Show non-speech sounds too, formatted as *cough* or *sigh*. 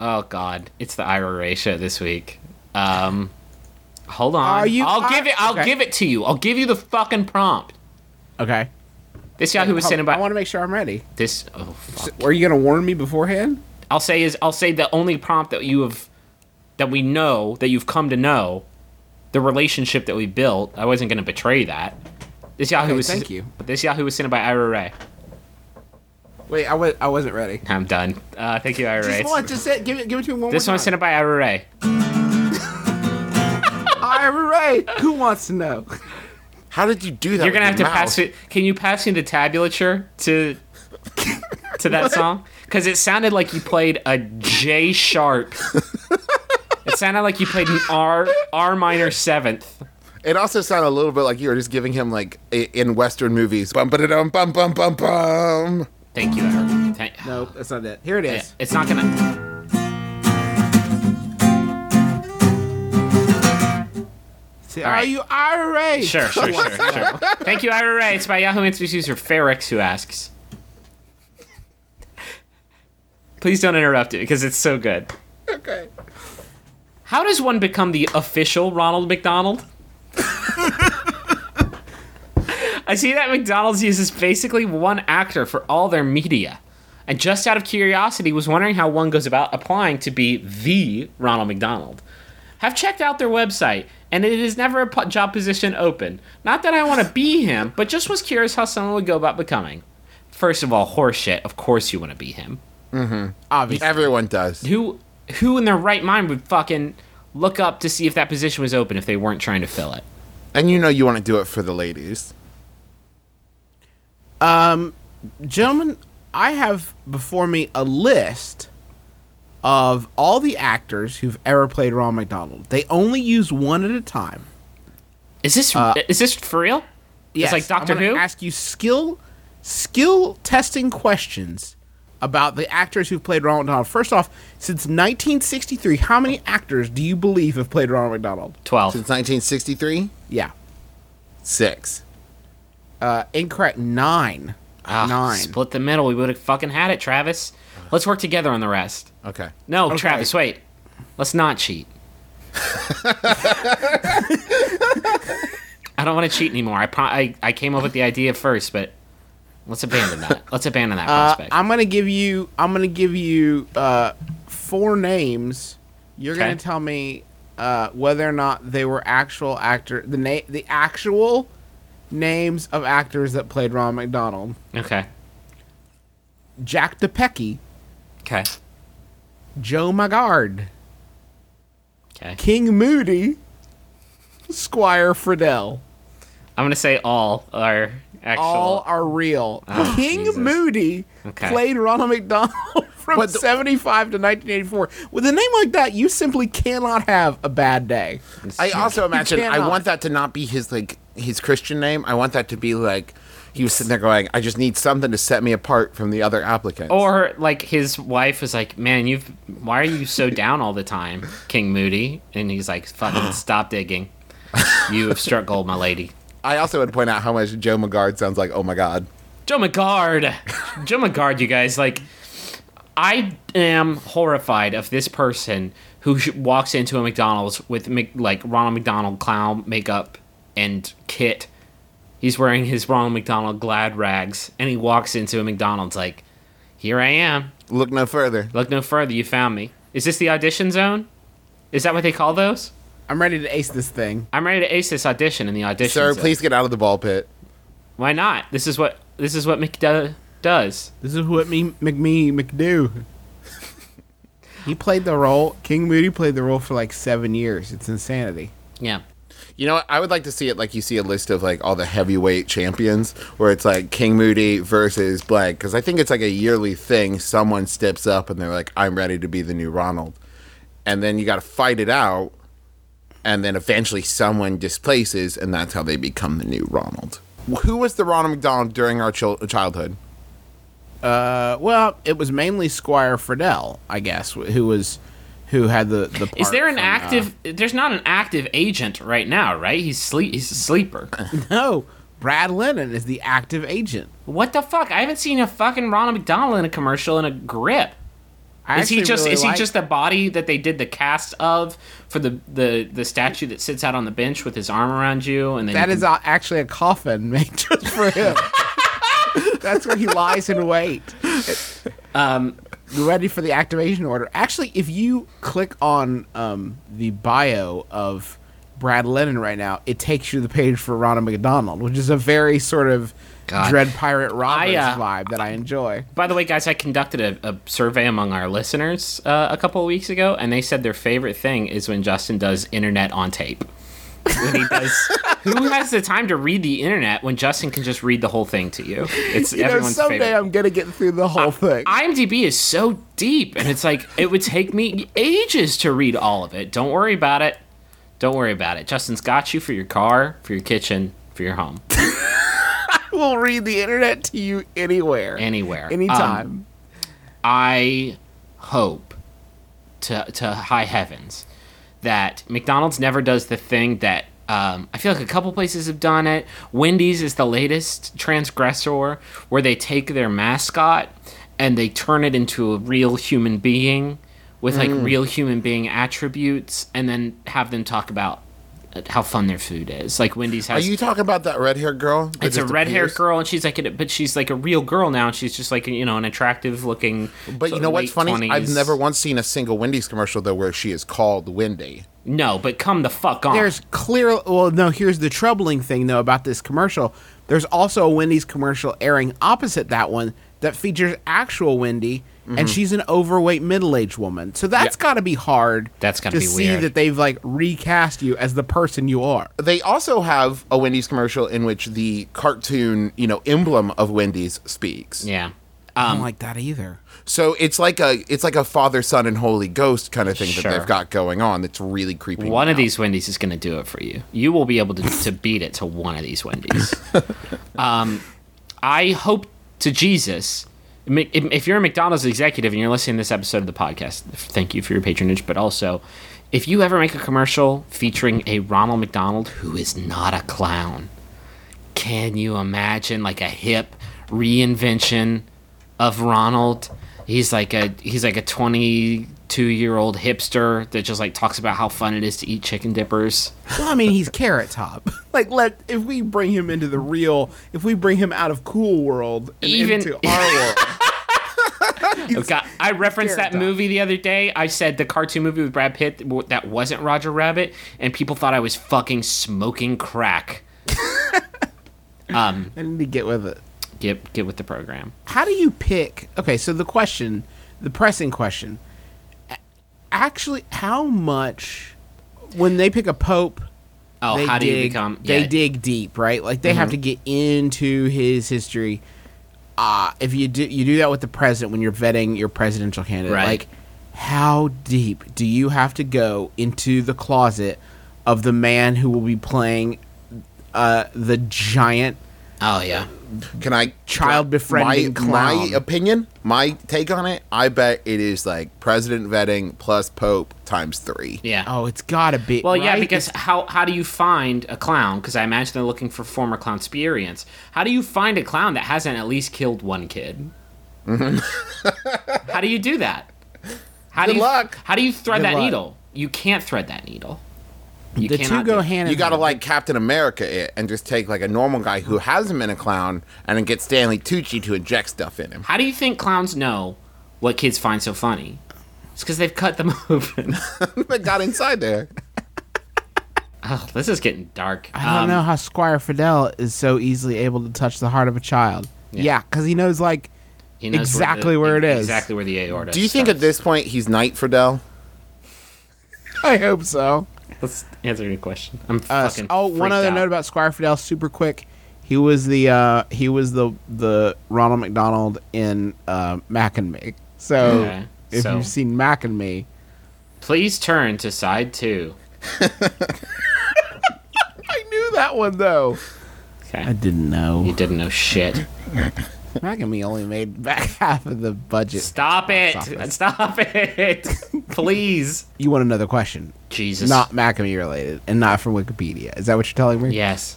Oh God, it's the Ira Ray show this week. Um, hold on. Are you- I'll are- give it. I'll okay. give it to you. I'll give you the fucking prompt. Okay. This Yahoo was sent by. I want to make sure I'm ready. this. Oh fuck. Are you gonna warn me beforehand? I'll say is I'll say the only prompt that you have that we know that you've come to know the relationship that we built. I wasn't going to betray that. This Yahoo Okay, was thank you. But this Yahoo was sent by Ira Ray. Wait, I was I wasn't ready. I'm done. Uh, thank you, Ira Ray. Just one, just say, give it, give it to him one This more one's time. sent by Ira Ray. *laughs* Ira Ray. Who wants to know? How did you do that? You're gonna have to pass it. Can you pass me the tabulature to to that song? Because it sounded like you played a J sharp. it sounded like you played an R R minor seventh. It also sounded a little bit like you were just giving him like i- in Western movies. Bum ba dum bum bum bum bum. Thank you, Ira. Thank, Nope, that's not it. Here it Yeah. It's not gonna. See, Are right. you Ira? Sure, sure, sure, sure. Thank you, Ira Ray. It's by Yahoo Answers user Ferrix who asks. Please don't interrupt it because it's so good. Okay. How does one become the official Ronald McDonald? I see that McDonald's uses basically one actor for all their media. And just out of curiosity, was wondering how one goes about applying to be the Ronald McDonald. Have checked out their website, and it is never a job position open. Not that I want to be him, but just was curious how someone would go about becoming. First of all, horseshit. Of course you want to be him. Mm-hmm. Obviously. Everyone does. Who who in their right mind would fucking look up to see if that position was open if they weren't trying to fill it? And you know you want to do it for the ladies. Um, gentlemen, I have before me a list of all the actors who've ever played Ronald McDonald. They only use one at a time. Is this uh, is this for real? Yes, it's like Doctor I'm Who. Ask you skill skill testing questions about the actors who've played Ronald McDonald. First off, since 1963, how many actors do you believe have played Ronald McDonald? Twelve. Since 1963, Yeah, six. Uh, incorrect. Nine. Ah, Nine. Split the middle. We would have fucking had it, Travis. Let's work together on the rest. Okay. No, Okay. Travis, wait. Let's not cheat. *laughs* I don't want to cheat anymore. I, pro- I I came up with the idea first, but let's abandon that. Let's abandon that Uh, prospect. I'm gonna give you. I'm gonna give you uh, four names. You're Okay. gonna tell me uh, whether or not they were actual actor. The name, the actual names of actors that played Ron McDonald. okay. Jack Doepke, Okay. Joe Maggard, Okay. King Moody, Squire Fridell. I'm gonna say all are actual. All are real. Oh, King Jesus. Moody Okay. played Ronald McDonald from But the- 75 to 1984. With a name like that, you simply cannot have a bad day. I also imagine I want that to not be his like his Christian name. I want that to be like he was sitting there going, "I just need something to set me apart from the other applicants." Or like his wife was like, "Man, you've why are you so down all the time, King Moody?" And he's like, "Fucking *sighs* stop digging. You have struck gold, my lady." I also would point out how much Joe McGard sounds like. Oh my god. Joe McGard, *laughs* Joe McGard, you guys like. I am horrified of this person who walks into a McDonald's with like Ronald McDonald clown makeup and kit. He's wearing his Ronald McDonald glad rags, and he walks into a McDonald's like, "Here I am. Look no further. Look no further. You found me. Is this the audition zone? Is that what they call those? I'm ready to ace this thing. I'm ready to ace this audition in the audition. Sir, zone. please get out of the ball pit. Why not? This is what this is what McDo uh, does. This is what me McMe McDo. he played the role. King Moody played the role for like seven years. It's insanity. Yeah. You know? I would like to see it like you see a list of like all the heavyweight champions where it's like King Moody versus blank because I think it's like a yearly thing. Someone steps up and they're like, "I'm ready to be the new Ronald," and then you got to fight it out, and then eventually someone displaces, and that's how they become the new Ronald. Who was the Ronald McDonald during our chil- childhood? Uh, well, it was mainly Squire Fridell, I guess, who was who had the the. Is there an from, uh, active? there's not an active agent right now, right? He's sleep. He's a sleeper. *laughs* no, Brad Lennon is the active agent. what the fuck? I haven't seen a fucking Ronald McDonald in a commercial in a grip. I is he just really is he just the body that they did the cast of for the the the statue that sits out on the bench with his arm around you and then That you is actually a coffin *laughs* made just for him. *laughs* That's where he lies in wait. um ready for the activation order. Actually, if you click on um, the bio of Brad Lennon right now, it takes you to the page for Ronald McDonald, which is a very sort of God. Dread Pirate Roberts I, uh, vibe that I enjoy. By the way, guys, I conducted a, a survey among our listeners uh, a couple of weeks ago, and they said their favorite thing is when Justin does internet on tape. When he does, who has the time to read the internet when Justin can just read the whole thing to you? It's *laughs* You know, someday favorite. I'm gonna get through the whole thing. IMDb is so deep, and it's like it would take me ages to read all of it. Don't worry about it. Don't worry about it. Justin's got you for your car, for your kitchen, for your home, *laughs* I will read the internet to you anywhere, anywhere, anytime. Um, I hope to to high heavens that McDonald's never does the thing that um, I feel like a couple places have done it. Wendy's is the latest transgressor where they take their mascot and they turn it into a real human being with like Mm. real human being attributes and then have them talk about how fun their food is. Like Wendy's has. Are you talking about that red haired girl? it's a red haired girl, and she's like, a, but she's like a real girl now, and she's just like you know an attractive looking. But you know what's funny? 20s. I've never once seen a single Wendy's commercial though where she is called Wendy. No, but come the fuck on. There's clear. Well, no. Here's the troubling thing, though, about this commercial. There's also a Wendy's commercial airing opposite that one that features actual Wendy, Mm-hmm. and she's an overweight middle-aged woman. So that's got to be hard. That's gotta to be see weird. that they've like recast you as the person you are. They also have a Wendy's commercial in which the cartoon, you know, emblem of Wendy's speaks. yeah. I Um, don't like that either. So it's like a it's like a Father, Son, and Holy Ghost kind of thing Sure. that they've got going on. That's really creepy. one of these Wendy's is going to do it for you. You will be able to, to beat it to one of these Wendy's. *laughs* um, I hope to Jesus. If if you're a McDonald's executive and you're listening to this episode of the podcast, thank you for your patronage. But also, if you ever make a commercial featuring a Ronald McDonald who is not a clown, can you imagine like a hip reinvention of Ronald? He's like a he's like a 22 year old hipster that just like talks about how fun it is to eat chicken dippers. Well, I mean, he's Carrot Top. *laughs* like, let if we bring him into the real, if we bring him out of Cool World and Even- into *laughs* our world, *laughs* Okay, I referenced that Top. movie the other day. I said the cartoon movie with Brad Pitt that wasn't Roger Rabbit, and people thought I was fucking smoking crack. Um, I need to get with it. Get get with the program. how do you pick okay so the question the pressing question actually how much when they pick a pope Oh, they how do you become? they yeah. Mm-hmm. dig deep right like they have to get into his history uh if you do you do that with the president when you're vetting your presidential candidate Right. like how deep do you have to go into the closet of the man who will be playing uh the giant Oh yeah. Can I Child befriending my, my opinion, my take on it? I bet it is like president vetting plus Pope times three. Yeah. oh it's gotta be Well, yeah, right? because how how do you find a clown? Because I imagine they're looking for former clown experience. How do you find a clown that hasn't at least killed one kid? Mm-hmm. how do you do that? *laughs* How do Good you, luck. How do you thread Good that luck. needle? You can't thread that needle. You the two go do- hand in You got to like Captain America it and just take like a normal guy who hasn't been a clown and then get Stanley Tucci to inject stuff in him. How do you think clowns know what kids find so funny? It's because they've cut them *laughs* open. *laughs* that got inside there. *laughs* oh, this is getting dark. I don't Um, know how Squire Fridell is so easily able to touch the heart of a child. Yeah, because he knows like he knows exactly where it is. Exactly where the aorta. Do you think at this point he's Knight Fidel? I hope so. Let's answer your question. I'm Uh, fucking. oh, one other out. note about Squire Fridell, super quick. He was the uh, he was the the Ronald McDonald in uh, Mac and Me. So Okay, if so- you've seen Mac and Me, Please turn to side two. *laughs* I knew that one though. I didn't know. You didn't know shit. Mac and Me only made back *laughs* half of the budget. Stop it! office. Stop it! *laughs* Please. You want another question? Jesus. Not Mac related, and not from Wikipedia. Is that what you're telling me? Yes.